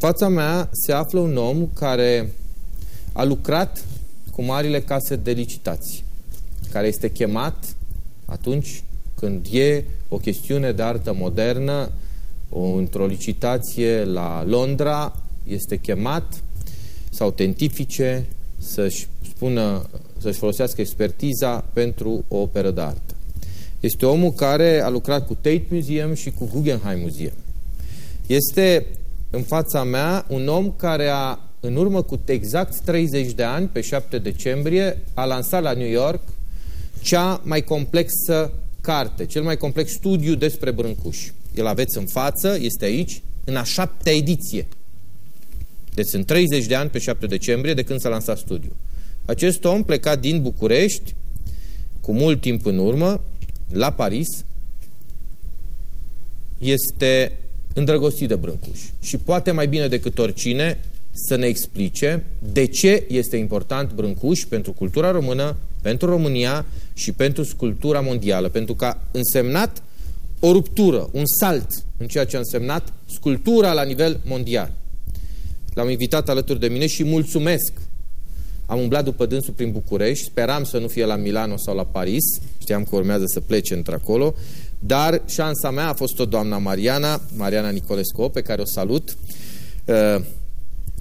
fața mea se află un om care a lucrat cu marile case de licitații, care este chemat atunci când e o chestiune de artă modernă într-o licitație la Londra, este chemat să autentifice, să-și spună, să-și folosească expertiza pentru o operă de artă. Este omul care a lucrat cu Tate Museum și cu Guggenheim Museum. Este în fața mea un om care a, în urmă cu exact 30 de ani, pe 7 decembrie, a lansat la New York cea mai complexă carte, cel mai complex studiu despre Brâncuși. El aveți în față, este aici, în a șaptea ediție. Deci sunt 30 de ani pe 7 decembrie de când s-a lansat studiul. Acest om plecat din București, cu mult timp în urmă, la Paris, este îndrăgostit de Brâncuș și poate mai bine decât oricine să ne explice de ce este important Brâncuș pentru cultura română, pentru România și pentru cultura mondială, pentru că a însemnat o ruptură, un salt în ceea ce a însemnat sculptura la nivel mondial. L-am invitat alături de mine și mulțumesc. Am umblat după dânsul prin București, speram să nu fie la Milano sau la Paris, știam că urmează să plece într-acolo, dar șansa mea a fost tot doamna Mariana, Mariana Nicolescu, pe care o salut, uh,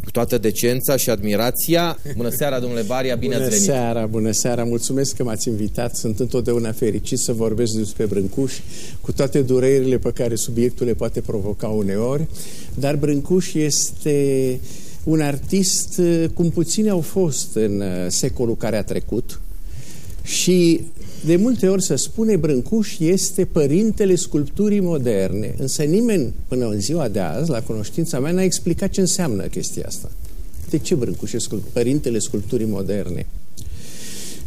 cu toată decența și admirația. Bună seara, domnule Baria, bine bună ați venit! Bună seara, bună seara, mulțumesc că m-ați invitat. Sunt întotdeauna fericit să vorbesc despre Brâncuș, cu toate durerile pe care subiectul le poate provoca uneori, dar Brâncuș este un artist uh, cum puțini au fost în uh, secolul care a trecut și de multe ori se spune Brâncuș este părintele sculpturii moderne, însă nimeni până în ziua de azi, la cunoștința mea, n-a explicat ce înseamnă chestia asta. De ce Brâncuș este părintele sculpturii moderne?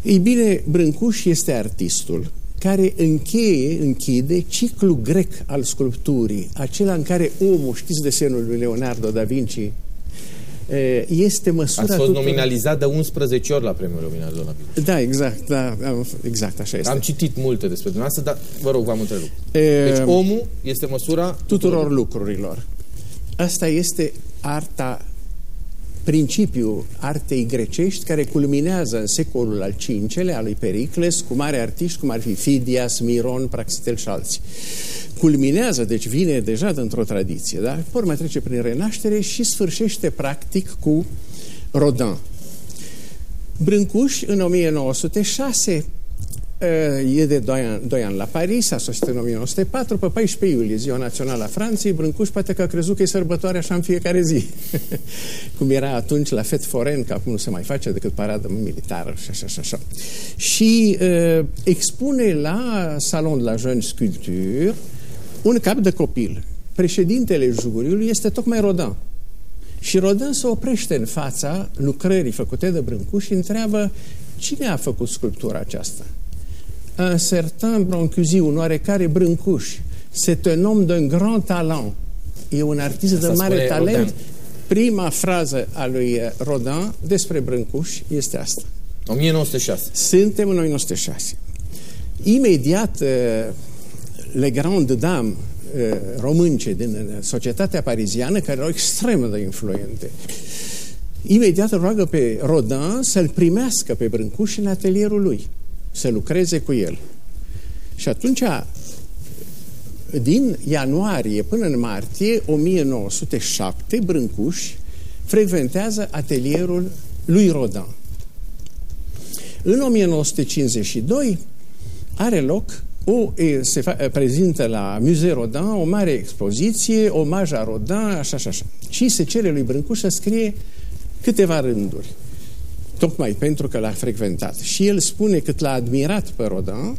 Ei bine, Brâncuș este artistul care încheie, închide ciclul grec al sculpturii, acela în care omul, știți desenul lui Leonardo da Vinci, este măsura... Ați fost tuturor... nominalizat de 11 ori la premiul Leonardo da Vinci. Da, exact, da, exact așa este. Am citit multe despre dumneavoastră, dar vă rog, v-am întrerupt. Deci omul este măsura... Tuturor, tuturor lucrurilor. Asta este arta principiul artei grecești care culminează în secolul al V-lea al lui Pericles cu mari artiști cum ar fi Fidias, Miron, Praxtel și alții. Culminează, deci vine deja dintr-o tradiție, da? Por mai trece prin renaștere și sfârșește practic cu Rodin. Brâncuș, în 1906, E de 2 ani, 2 ani la Paris, a sosit în 1904, pe 14 iulie, ziua națională a Franței, Brâncuș poate că a crezut că e sărbătoare așa în fiecare zi. Cum era atunci la Fet Foren, că acum nu se mai face decât paradă militară și așa și așa. Și uh, expune la Salon de la Jeune Sculpture un cap de copil. Președintele juriului este tocmai Rodin. Și Rodin se oprește în fața lucrării făcute de Brâncuș și întreabă cine a făcut sculptura aceasta un certain Brancusi, un oarecare Brâncuș, c'est un om d'un grand talent. E un artist Asta de mare talent. Rodin. Prima frază a lui Rodin despre Brâncuș este asta. 1906. Suntem în 1906. Imediat, uh, le grande dame uh, românce din uh, societatea pariziană, care erau extrem de influente, imediat roagă pe Rodin să-l primească pe Brâncuș în atelierul lui să lucreze cu el. Și atunci, din ianuarie până în martie 1907, Brâncuș frecventează atelierul lui Rodin. În 1952 are loc o, se fa, prezintă la Musée Rodin o mare expoziție, omaj a Rodin, așa și așa. Și se cere lui Brâncuș să scrie câteva rânduri tocmai pentru că l-a frecventat. Și el spune că l-a admirat pe Rodin,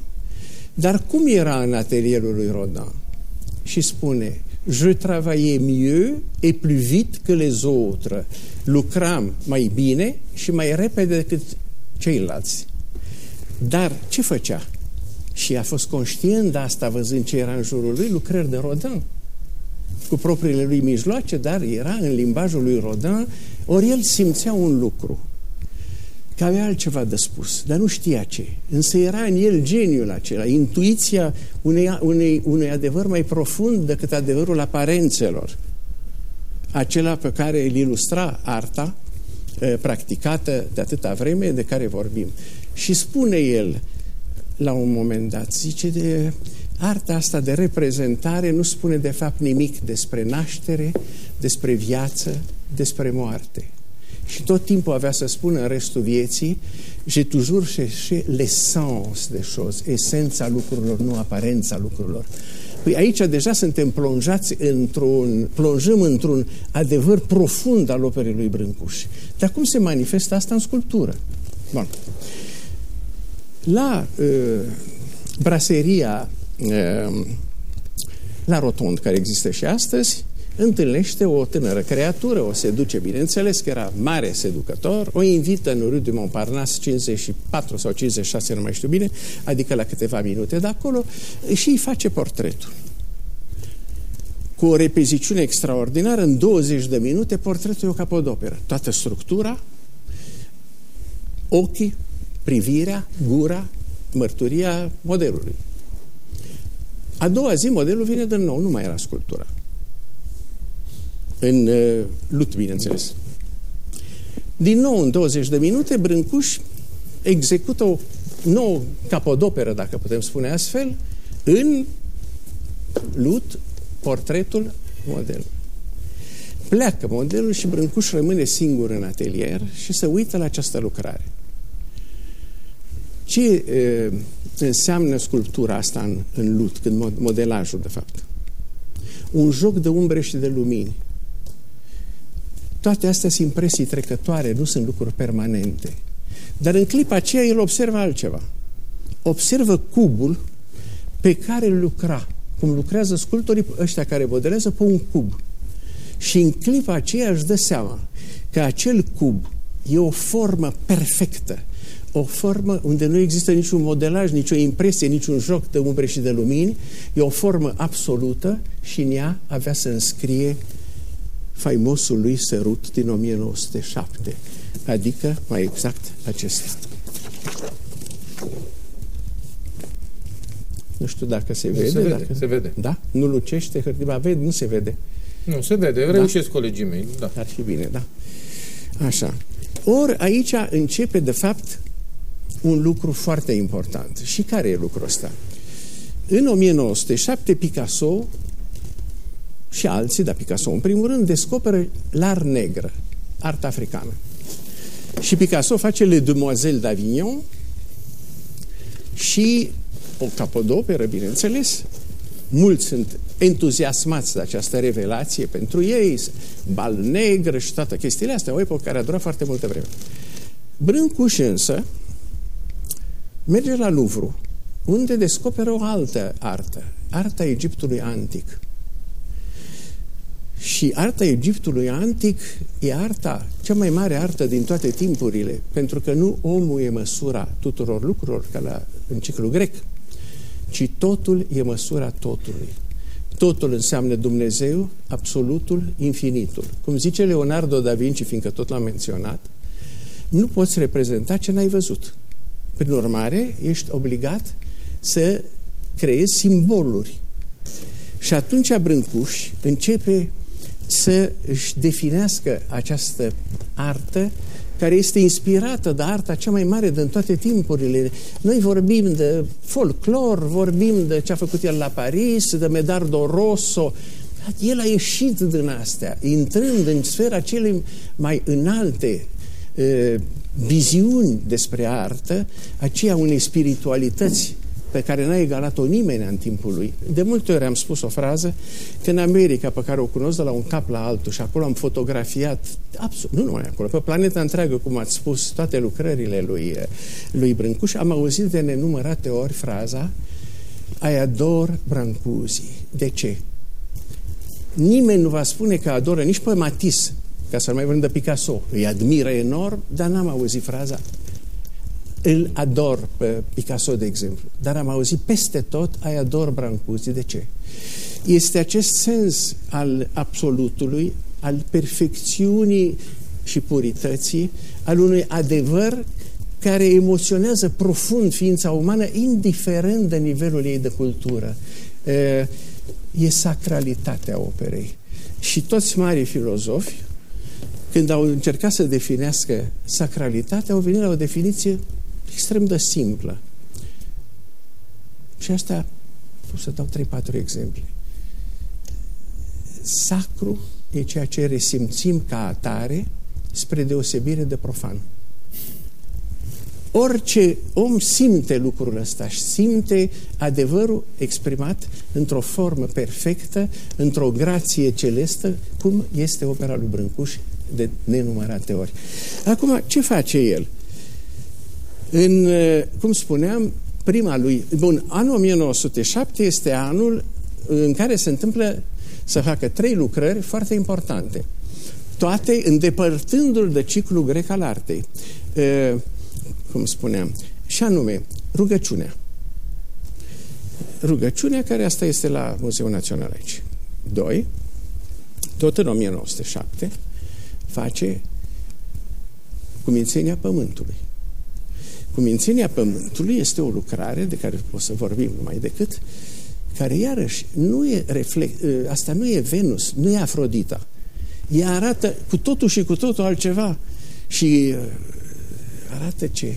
dar cum era în atelierul lui Rodin? Și spune, je travaillais mieux et plus vite que les autres. Lucram mai bine și mai repede decât ceilalți. Dar ce făcea? Și a fost conștient de asta văzând ce era în jurul lui, lucrări de Rodin cu propriile lui mijloace, dar era în limbajul lui Rodin, ori el simțea un lucru că avea altceva de spus, dar nu știa ce. Însă era în el geniul acela, intuiția unei, unei, unui adevăr mai profund decât adevărul aparențelor. acela pe care îl ilustra arta practicată de atâta vreme de care vorbim. Și spune el la un moment dat, zice de arta asta de reprezentare nu spune de fapt nimic despre naștere, despre viață, despre moarte. Și tot timpul avea să spună în restul vieții, j'ai toujours cherché l'essence de choses, esența lucrurilor, nu aparența lucrurilor. Păi aici deja suntem plonjați într-un, plonjăm într-un adevăr profund al operei lui Brâncuș. Dar cum se manifestă asta în sculptură? Bun. La uh, braseria uh, la Rotund, care există și astăzi, întâlnește o tânără creatură, o seduce, bineînțeles că era mare seducător, o invită în Rue de Montparnasse 54 sau 56, nu mai știu bine, adică la câteva minute de acolo, și îi face portretul. Cu o repeziciune extraordinară, în 20 de minute, portretul e o capodoperă. Toată structura, ochii, privirea, gura, mărturia modelului. A doua zi, modelul vine din nou, nu mai era sculptura în uh, lut, bineînțeles. Din nou, în 20 de minute, Brâncuș execută o nouă capodoperă, dacă putem spune astfel, în lut, portretul modelului. Pleacă modelul și Brâncuș rămâne singur în atelier și se uită la această lucrare. Ce e, înseamnă sculptura asta în, în lut, când modelajul, de fapt? Un joc de umbre și de lumini. Toate astea sunt impresii trecătoare, nu sunt lucruri permanente. Dar în clipa aceea el observă altceva. Observă cubul pe care lucra, cum lucrează sculptorii ăștia care modelează pe un cub. Și în clipa aceea își dă seama că acel cub e o formă perfectă, o formă unde nu există niciun modelaj, nicio impresie, niciun joc de umbre și de lumini, e o formă absolută și în ea avea să înscrie faimosul lui sărut din 1907, adică, mai exact, acesta. Nu știu dacă se vede. Se vede, dacă... se vede. Da? Nu lucește hârtia, vede, nu se vede. Nu, se vede, da? reușesc colegii mei, da. Ar fi bine, da. Așa. Ori aici începe, de fapt, un lucru foarte important. Și care e lucrul ăsta? În 1907, Picasso și alții, dar Picasso în primul rând, descoperă l'art negră, arta africană. Și Picasso face Le Demoiselles d'Avignon și o capodoperă, bineînțeles. Mulți sunt entuziasmați de această revelație pentru ei, bal negru și toate chestiile astea, o epocă care a durat foarte multă vreme. Brâncuș însă merge la Louvre, unde descoperă o altă artă, arta Egiptului antic. Și arta Egiptului antic e arta, cea mai mare artă din toate timpurile, pentru că nu omul e măsura tuturor lucrurilor, ca la, în ciclu grec, ci totul e măsura totului. Totul înseamnă Dumnezeu, absolutul, infinitul. Cum zice Leonardo da Vinci, fiindcă tot l-am menționat, nu poți reprezenta ce n-ai văzut. Prin urmare, ești obligat să creezi simboluri. Și atunci Brâncuș începe să își definească această artă care este inspirată de arta cea mai mare din toate timpurile. Noi vorbim de folclor, vorbim de ce a făcut el la Paris, de Medardo Rosso. El a ieșit din astea, intrând în sfera cele mai înalte uh, viziuni despre artă, aceea unei spiritualități pe care n-a egalat-o nimeni în timpul lui. De multe ori am spus o frază că în America, pe care o cunosc de la un cap la altul și acolo am fotografiat, absolut, nu numai acolo, pe planeta întreagă, cum ați spus, toate lucrările lui, lui Brâncuș, am auzit de nenumărate ori fraza I ador Brancusi. De ce? Nimeni nu va spune că adoră nici pe Matisse, ca să mai vorbim de Picasso. Îi admiră enorm, dar n-am auzit fraza îl ador pe Picasso, de exemplu, dar am auzit peste tot, ai ador Brancusi. De ce? Este acest sens al absolutului, al perfecțiunii și purității, al unui adevăr care emoționează profund ființa umană, indiferent de nivelul ei de cultură. E sacralitatea operei. Și toți mari filozofi, când au încercat să definească sacralitatea, au venit la o definiție extrem de simplă. Și asta, o să dau 3-4 exemple. Sacru e ceea ce resimțim ca atare spre deosebire de profan. Orice om simte lucrul ăsta și simte adevărul exprimat într-o formă perfectă, într-o grație celestă, cum este opera lui Brâncuș de nenumărate ori. Acum, ce face el? În, cum spuneam, prima lui... Bun, anul 1907 este anul în care se întâmplă să facă trei lucrări foarte importante. Toate îndepărtându-l de ciclul grec al artei. E, cum spuneam. Și anume, rugăciunea. Rugăciunea care asta este la Muzeul Național aici. Doi, tot în 1907, face Cumințenia Pământului. Cumințenia Pământului este o lucrare de care o să vorbim numai decât, care iarăși nu e reflect, ă, asta nu e Venus, nu e Afrodita. Ea arată cu totul și cu totul altceva. Și ă, arată ce?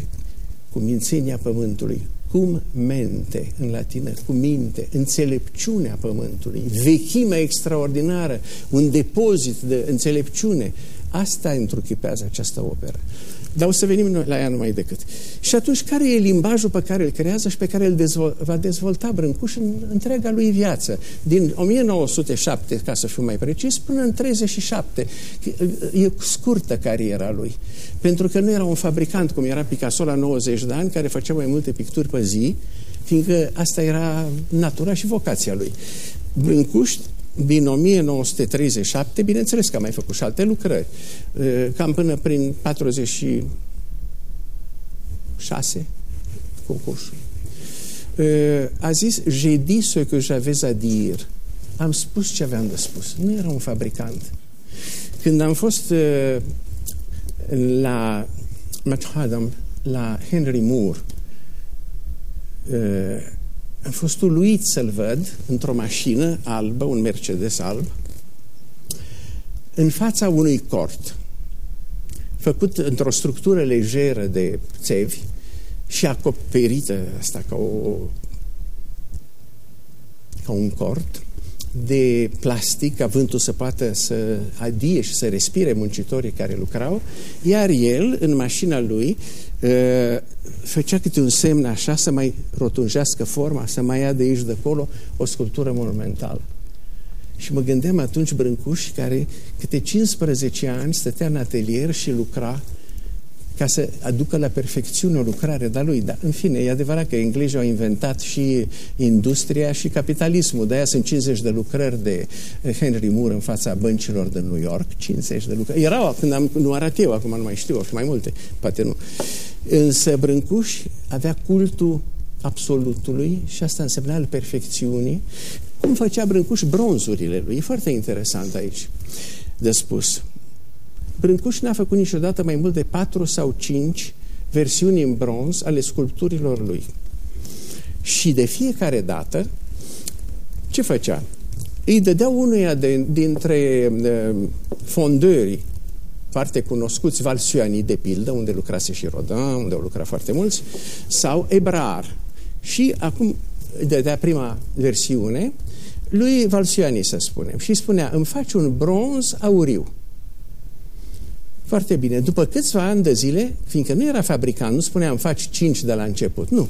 Cumințenia Pământului. Cum mente în latină, cu minte, înțelepciunea Pământului, vechimea extraordinară, un depozit de înțelepciune. Asta întruchipează această operă. Dar o să venim noi la ea numai decât. Și atunci, care e limbajul pe care îl creează și pe care îl dezvol- va dezvolta Brâncuș în întreaga lui viață? Din 1907, ca să fiu mai precis, până în 37. E scurtă cariera lui. Pentru că nu era un fabricant, cum era Picasso la 90 de ani, care făcea mai multe picturi pe zi, fiindcă asta era natura și vocația lui. Brâncuș din 1937, bineînțeles că a mai făcut și alte lucrări, cam până prin 46 concursul. A zis, j'ai dit ce que j'avais à dire. Am spus ce aveam de spus. Nu era un fabricant. Când am fost la McAdam, la Henry Moore, am fost uluit să-l văd într-o mașină albă, un Mercedes alb, în fața unui cort, făcut într-o structură lejeră de țevi și acoperită asta ca, o, ca un cort de plastic, ca vântul să poată să adie și să respire muncitorii care lucrau, iar el, în mașina lui, ă, făcea câte un semn așa să mai rotunjească forma, să mai ia de aici de acolo o sculptură monumentală. Și mă gândeam atunci Brâncuș, care câte 15 ani stătea în atelier și lucra ca să aducă la perfecțiune o lucrare de lui. Dar, în fine, e adevărat că englezii au inventat și industria și capitalismul. De-aia sunt 50 de lucrări de Henry Moore în fața băncilor de New York. 50 de lucrări. Erau când am nu arăt eu, acum nu mai știu, și mai multe, poate nu. Însă Brâncuș avea cultul absolutului și asta însemna al perfecțiunii. Cum făcea Brâncuș bronzurile lui? E foarte interesant aici de spus. Brâncuș n-a făcut niciodată mai mult de patru sau cinci versiuni în bronz ale sculpturilor lui. Și de fiecare dată, ce făcea? Îi dădea unuia de, dintre uh, fondării foarte cunoscuți, Valsiani, de pildă, unde lucrase și Rodin, unde au lucrat foarte mulți, sau Ebrar. Și acum dădea prima versiune lui Valsiani, să spunem, și spunea, îmi faci un bronz auriu. Foarte bine. După câțiva ani de zile, fiindcă nu era fabricant, nu spunea îmi faci cinci de la început, nu.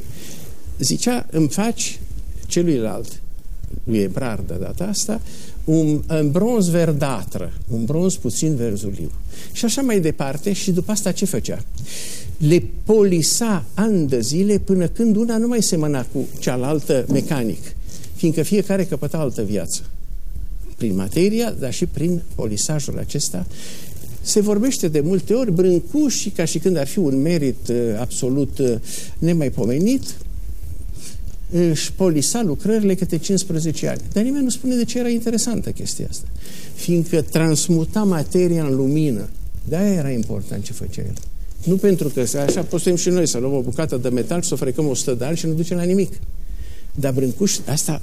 Zicea îmi faci celuilalt, lui Ebrar de data asta, un, un bronz verdatră, un bronz puțin verzuliu. Și așa mai departe și după asta ce făcea? Le polisa ani de zile până când una nu mai semăna cu cealaltă mecanic, fiindcă fiecare căpăta altă viață. Prin materia, dar și prin polisajul acesta se vorbește de multe ori brâncuși ca și când ar fi un merit uh, absolut uh, nemaipomenit, își polisa lucrările câte 15 ani. Dar nimeni nu spune de ce era interesantă chestia asta. Fiindcă transmuta materia în lumină. De-aia era important ce făcea el. Nu pentru că așa putem și noi să luăm o bucată de metal și să o frecăm 100 de ani și nu duce la nimic. Dar Brâncuș, asta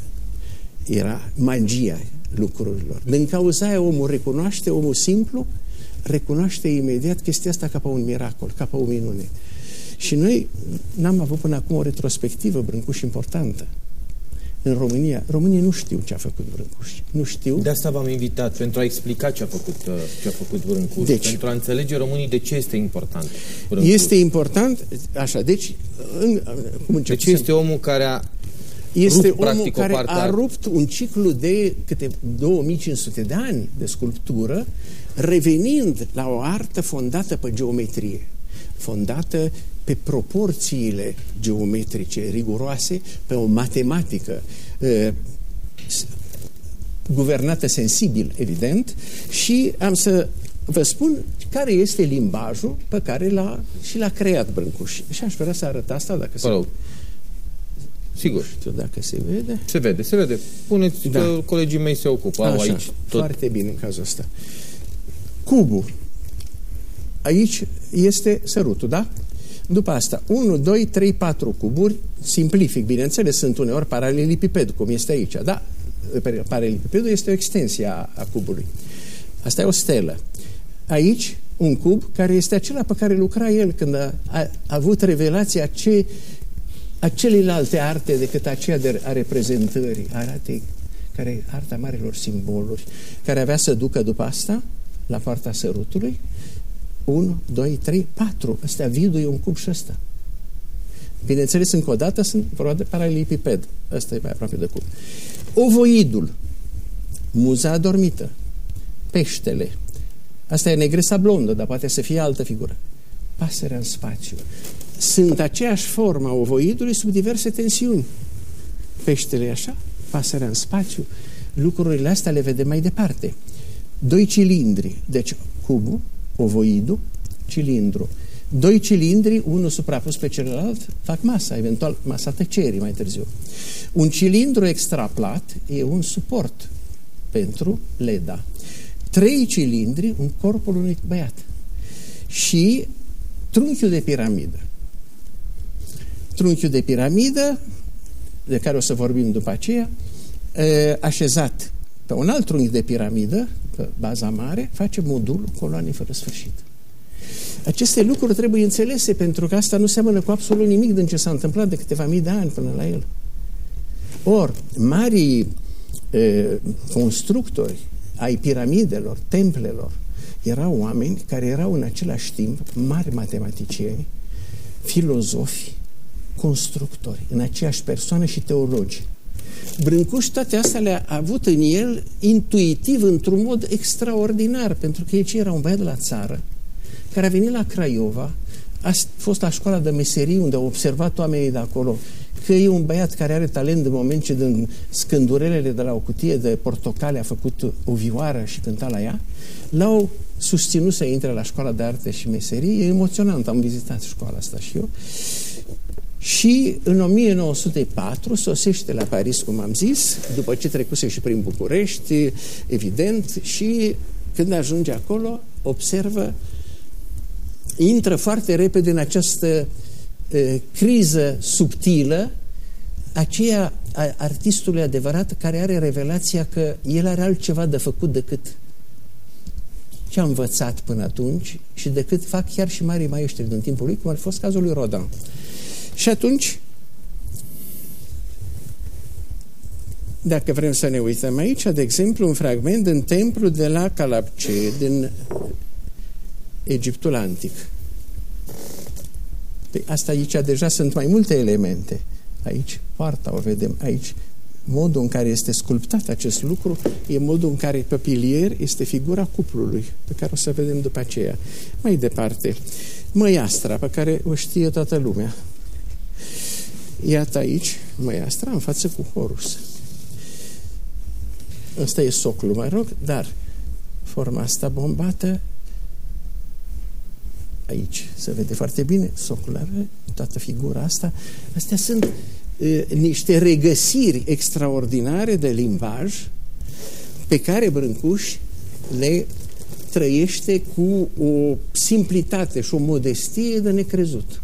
era magia lucrurilor. Din cauza aia omul recunoaște, omul simplu, recunoaște imediat chestia asta ca pe un miracol, ca pe o minune. Și noi n-am avut până acum o retrospectivă Brâncuș importantă în România. Românii nu știu ce a făcut Brâncuș. Nu știu. De asta v-am invitat, pentru a explica ce a făcut, uh, ce a făcut Brâncuș, deci, pentru a înțelege românii de ce este important Brâncuș. Este important, așa, deci, în, cum încep? De ce este omul care a este rupt, omul practic, care a rupt un ciclu de câte 2500 de ani de sculptură, revenind la o artă fondată pe geometrie, fondată pe proporțiile geometrice riguroase, pe o matematică uh, guvernată sensibil, evident, și am să vă spun care este limbajul pe care l-a și l-a creat Brâncuș. Și aș vrea să arăt asta dacă se... Sigur. Nu știu dacă se vede. Se vede, se vede. Puneți da. că colegii mei se ocupă. Așa, aici tot. Foarte bine în cazul ăsta. Cubul. Aici este sărutul, da? După asta, 1, 2, 3, 4 cuburi, simplific, bineînțeles, sunt uneori paralelipiped, cum este aici, da? Paralelipipedul este o extensie a, a cubului. Asta e o stelă. Aici, un cub care este acela pe care lucra el când a, a, a avut revelația ce, a celelalte arte decât aceea de, a reprezentării, arate, care arta marilor simboluri, care avea să ducă după asta la partea sărutului 1, 2, 3, 4. Astea vidul e un cub și ăsta. Bineînțeles, încă o dată sunt vorba de paralelipiped. Ăsta e mai aproape de cub. Ovoidul, muza adormită, peștele. Asta e negresa blondă, dar poate să fie altă figură. Pasărea în spațiu. Sunt aceeași formă a ovoidului sub diverse tensiuni. Peștele e așa, pasărea în spațiu. Lucrurile astea le vedem mai departe. Doi cilindri, deci cubul, ovoidul, cilindru. Doi cilindri, unul suprapus pe celălalt, fac masa, eventual masa tăcerii mai târziu. Un cilindru extraplat e un suport pentru leda. Trei cilindri, un corpul unui băiat. Și trunchiul de piramidă. Trunchiul de piramidă, de care o să vorbim după aceea, așezat pe un alt trunchi de piramidă, pe baza mare, face modul coloane fără sfârșit. Aceste lucruri trebuie înțelese pentru că asta nu seamănă cu absolut nimic din ce s-a întâmplat de câteva mii de ani până la el. Or, marii e, constructori ai piramidelor, templelor, erau oameni care erau în același timp mari matematicieni, filozofi, constructori, în aceeași persoană și teologi. Brâncuș toate astea le-a avut în el intuitiv, într-un mod extraordinar, pentru că el era un băiat de la țară, care a venit la Craiova, a fost la școala de meserii unde au observat oamenii de acolo că e un băiat care are talent în moment ce din scândurelele de la o cutie de portocale a făcut o vioară și cânta la ea, l-au susținut să intre la școala de arte și meserii. E emoționant, am vizitat școala asta și eu. Și în 1904 sosește la Paris, cum am zis, după ce trecuse și prin București, evident, și când ajunge acolo, observă, intră foarte repede în această e, criză subtilă, aceea a artistului adevărat care are revelația că el are altceva de făcut decât ce a învățat până atunci și decât fac chiar și mari maestri din timpul lui, cum ar fi fost cazul lui Rodin. Și atunci, dacă vrem să ne uităm aici, de exemplu, un fragment din templu de la Calabce, din Egiptul Antic. Păi asta aici deja sunt mai multe elemente. Aici poarta o vedem, aici modul în care este sculptat acest lucru e modul în care pe pilier este figura cuplului, pe care o să vedem după aceea. Mai departe, măiastra, pe care o știe toată lumea. Iată aici măiastra în față cu Horus. Ăsta e socul, mă rog, dar forma asta bombată aici se vede foarte bine socul are toată figura asta. Astea sunt e, niște regăsiri extraordinare de limbaj pe care Brâncuș le trăiește cu o simplitate și o modestie de necrezut.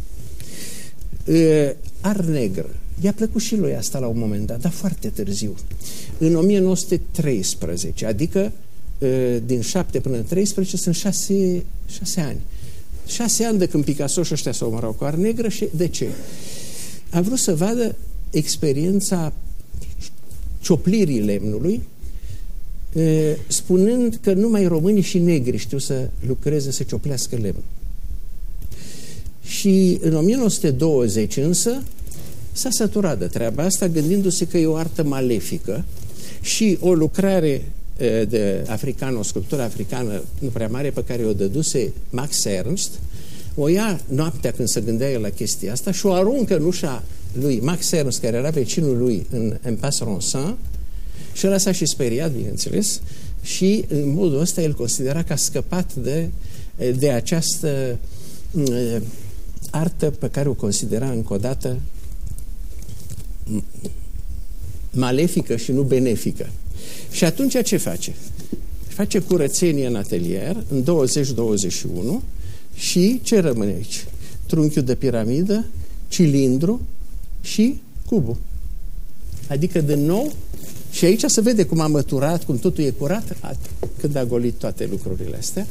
E, ar negru. I-a plăcut și lui asta la un moment dat, dar foarte târziu. în 1913, adică din 7 până în 13 sunt 6, 6 ani. 6 ani de când Picasso și ăștia s-au omorau cu ar negră și de ce? A vrut să vadă experiența cioplirii lemnului, spunând că numai românii și negri știu să lucreze, să cioplească lemn. Și în 1920 însă s-a săturat de treaba asta, gândindu-se că e o artă malefică și o lucrare de africană, o sculptură africană nu prea mare pe care o dăduse Max Ernst, o ia noaptea când se gândea el la chestia asta și o aruncă în ușa lui Max Ernst, care era vecinul lui în Impasse Ronsin, și ăla s-a și speriat, bineînțeles, și în modul ăsta el considera că a scăpat de, de această uh, artă pe care o considera încă o dată malefică și nu benefică. Și atunci ce face? Face curățenie în atelier în 20-21 și ce rămâne aici? Trunchiul de piramidă, cilindru și cubul. Adică, de nou, și aici se vede cum a măturat, cum totul e curat, când a golit toate lucrurile astea.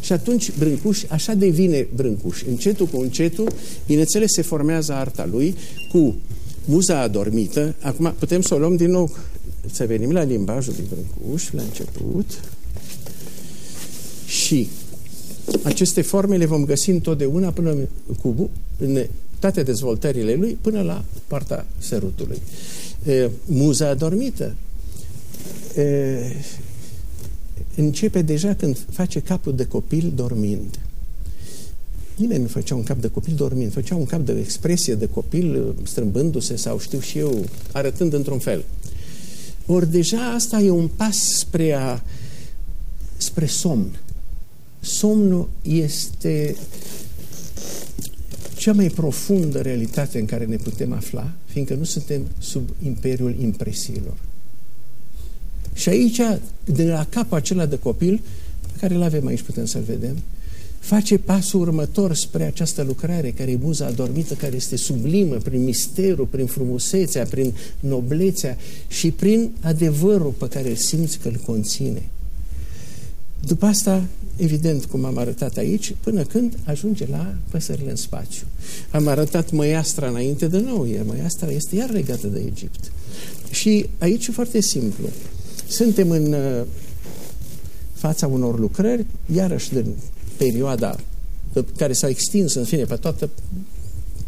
Și atunci Brâncuș așa devine Brâncuș. Încetul cu încetul, bineînțeles, se formează arta lui cu muza adormită. Acum putem să o luăm din nou, să venim la limbajul lui Brâncuș, la început. Și aceste forme le vom găsi întotdeauna până cu în toate dezvoltările lui, până la partea sărutului. E, muza adormită e, începe deja când face capul de copil dormind. Nimeni nu făcea un cap de copil dormind, făcea un cap de expresie de copil strâmbându-se sau știu și eu, arătând într-un fel. Ori deja asta e un pas spre, a, spre somn. Somnul este cea mai profundă realitate în care ne putem afla, fiindcă nu suntem sub imperiul impresiilor. Și aici, de la capul acela de copil, pe care îl avem aici, putem să-l vedem, face pasul următor spre această lucrare care e muza adormită, care este sublimă prin misterul, prin frumusețea, prin noblețea și prin adevărul pe care îl simți că îl conține. După asta, evident, cum am arătat aici, până când ajunge la păsările în spațiu. Am arătat măiastra înainte de nou, iar măiastra este iar legată de Egipt. Și aici e foarte simplu. Suntem în uh, fața unor lucrări, iarăși din perioada care s-a extins, în fine, pe toată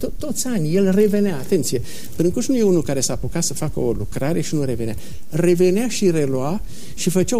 to toți ani, el revenea, atenție, Brâncuș nu e unul care s-a apucat să facă o lucrare și nu revenea. Revenea și relua și făcea